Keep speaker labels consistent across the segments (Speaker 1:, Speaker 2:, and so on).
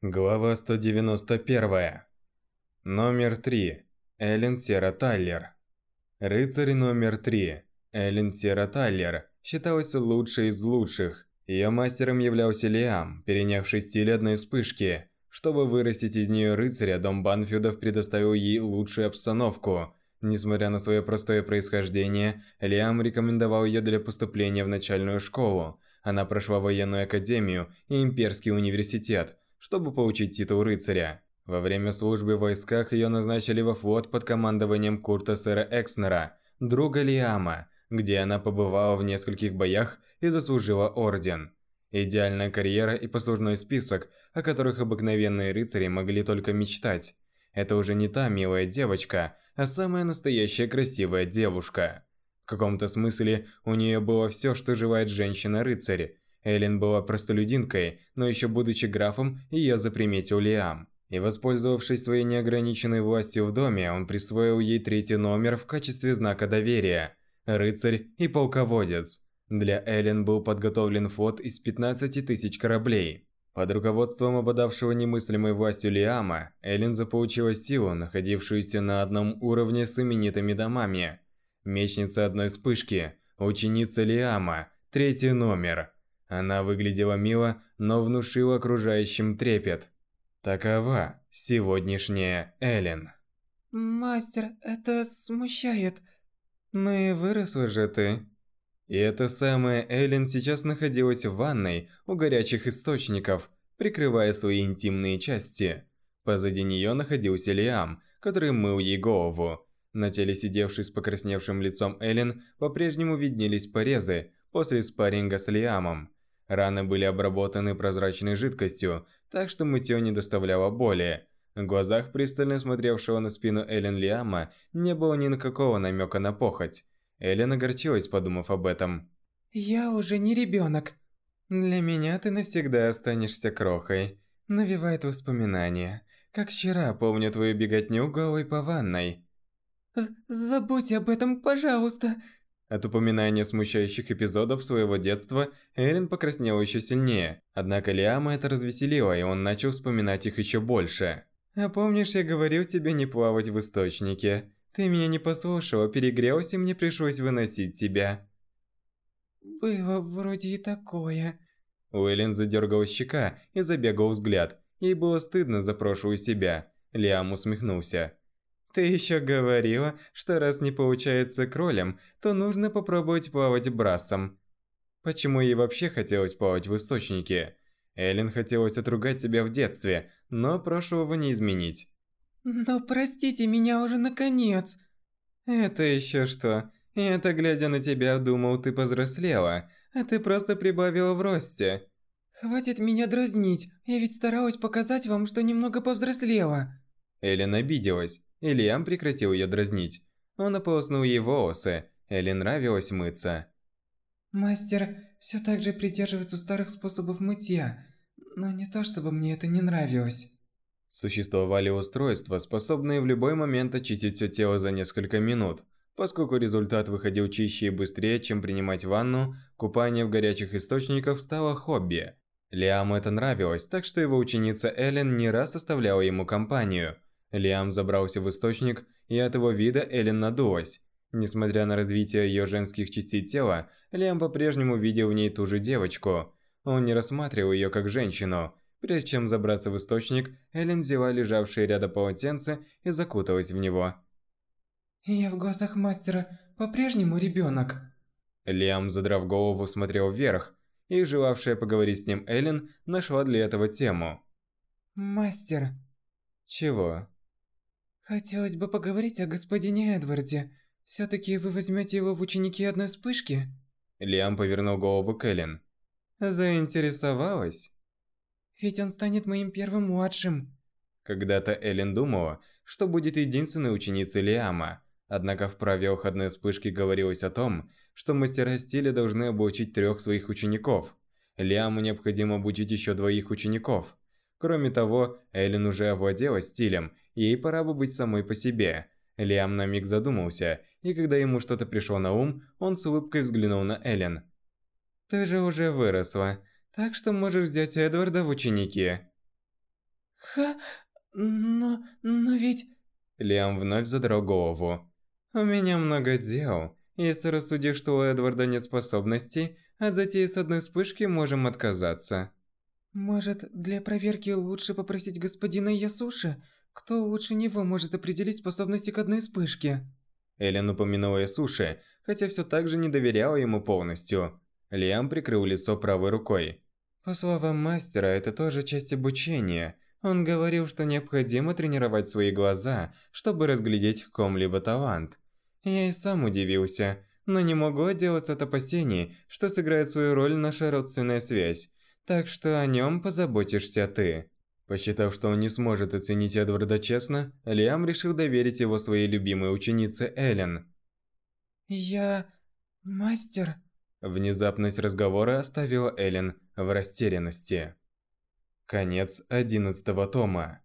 Speaker 1: Глава 191. Номер 3. Эллен Сера Тайлер. Рыцарь номер 3. Эллен Сера Тайлер считалась лучшей из лучших. Ее мастером являлся Лиам, перенявший стиль одной вспышки. Чтобы вырастить из нее рыцаря, дом Банфилдов предоставил ей лучшую обстановку. Несмотря на свое простое происхождение, Лиам рекомендовал ее для поступления в начальную школу. Она прошла военную академию и имперский университет – чтобы получить титул рыцаря. Во время службы в войсках ее назначили во флот под командованием Курта Сэра Экснера, друга Лиама, где она побывала в нескольких боях и заслужила орден. Идеальная карьера и послужной список, о которых обыкновенные рыцари могли только мечтать. Это уже не та милая девочка, а самая настоящая красивая девушка. В каком-то смысле у нее было все, что желает женщина-рыцарь. Эллен была простолюдинкой, но еще будучи графом, ее заприметил Лиам. И воспользовавшись своей неограниченной властью в доме, он присвоил ей третий номер в качестве знака доверия – рыцарь и полководец. Для Эллен был подготовлен флот из 15 тысяч кораблей. Под руководством обладавшего немыслимой властью Лиама, Эллен заполучила силу, находившуюся на одном уровне с именитыми домами. Мечница одной вспышки, ученица Лиама, третий номер – она выглядела мило, но внушила окружающим трепет. Такова сегодняшняя Эллен.
Speaker 2: «Мастер, это смущает».
Speaker 1: «Ну и выросла же ты». И эта самая Эллен сейчас находилась в ванной у горячих источников, прикрывая свои интимные части. Позади нее находился Лиам, который мыл ей голову. На теле сидевшей с покрасневшим лицом Эллен по-прежнему виднелись порезы после спарринга с Лиамом. Раны были обработаны прозрачной жидкостью, так что мытье не доставляло боли. В глазах пристально смотревшего на спину Эллен Лиама не было ни на какого намека на похоть. Эллен огорчилась, подумав об этом.
Speaker 2: «Я уже не ребенок».
Speaker 1: «Для меня ты навсегда останешься крохой», – навевает воспоминания. «Как вчера помню твою беготню голой по ванной».
Speaker 2: «Забудь об этом, пожалуйста»,
Speaker 1: от упоминания смущающих эпизодов своего детства Эллен покраснела еще сильнее, однако Лиама это развеселило, и он начал вспоминать их еще больше. «А помнишь, я говорил тебе не плавать в источнике? Ты меня не послушала, перегрелась, и мне пришлось выносить тебя».
Speaker 2: «Было вроде и такое...»
Speaker 1: Уэллен задергала щека и забегал взгляд. Ей было стыдно за прошлую себя. Лиам усмехнулся. Ты еще говорила, что раз не получается кролем, то нужно попробовать плавать брасом. Почему ей вообще хотелось плавать в источнике? Эллен хотелось отругать себя в детстве, но прошлого не изменить.
Speaker 2: Но простите меня уже наконец.
Speaker 1: Это еще что? Я-то глядя на тебя думал, ты повзрослела, а ты просто прибавила в росте.
Speaker 2: Хватит меня дразнить, я ведь старалась показать вам, что немного повзрослела.
Speaker 1: Эллен обиделась. И Лиам прекратил ее дразнить. Он ополоснул ей волосы, Элли нравилось мыться.
Speaker 2: «Мастер все так же придерживается старых способов мытья, но не то чтобы мне это не нравилось».
Speaker 1: Существовали устройства, способные в любой момент очистить все тело за несколько минут. Поскольку результат выходил чище и быстрее, чем принимать ванну, купание в горячих источниках стало хобби. Лиаму это нравилось, так что его ученица Эллен не раз оставляла ему компанию – Лиам забрался в источник, и от его вида Эллен надулась. Несмотря на развитие ее женских частей тела, Лиам по-прежнему видел в ней ту же девочку. Он не рассматривал ее как женщину. Прежде чем забраться в источник, Эллен взяла лежавшее рядом полотенце и закуталась в него.
Speaker 2: «Я в глазах мастера по-прежнему ребенок».
Speaker 1: Лиам, задрав голову, смотрел вверх, и желавшая поговорить с ним Эллен нашла для этого тему.
Speaker 2: «Мастер...»
Speaker 1: «Чего?»
Speaker 2: Хотелось бы поговорить о господине Эдварде. Все-таки вы возьмете его в ученики одной вспышки?
Speaker 1: Лиам повернул голову к Эллен. Заинтересовалась?
Speaker 2: Ведь он станет моим первым младшим.
Speaker 1: Когда-то Эллен думала, что будет единственной ученицей Лиама. Однако в праве уходной вспышки говорилось о том, что мастера стиля должны обучить трех своих учеников. Лиаму необходимо обучить еще двоих учеников. Кроме того, Эллен уже овладела стилем Ей пора бы быть самой по себе. Лиам на миг задумался, и когда ему что-то пришло на ум, он с улыбкой взглянул на Эллен. «Ты же уже выросла, так что можешь взять Эдварда в ученики».
Speaker 2: Ха, но... но ведь...
Speaker 1: Лиам вновь задрал голову. «У меня много дел. Если рассудишь, что у Эдварда нет способностей, от затеи с одной вспышки можем отказаться».
Speaker 2: Может, для проверки лучше попросить господина Ясуши? Кто лучше него может определить способности к одной вспышке?
Speaker 1: Элен упомянула Ясуши, хотя все так же не доверяла ему полностью. Лиам прикрыл лицо правой рукой. По словам мастера, это тоже часть обучения. Он говорил, что необходимо тренировать свои глаза, чтобы разглядеть в ком-либо талант. Я и сам удивился, но не могу отделаться от опасений, что сыграет свою роль наша родственная связь. Так что о нем позаботишься ты. Посчитав, что он не сможет оценить Эдварда честно, Лиам решил доверить его своей любимой ученице Эллен.
Speaker 2: «Я... мастер...»
Speaker 1: Внезапность разговора оставила Эллен в растерянности. Конец одиннадцатого тома.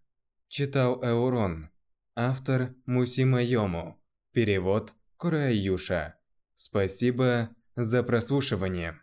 Speaker 1: Читал Эурон. Автор Мусима Йому. Перевод Кураюша. Спасибо за прослушивание.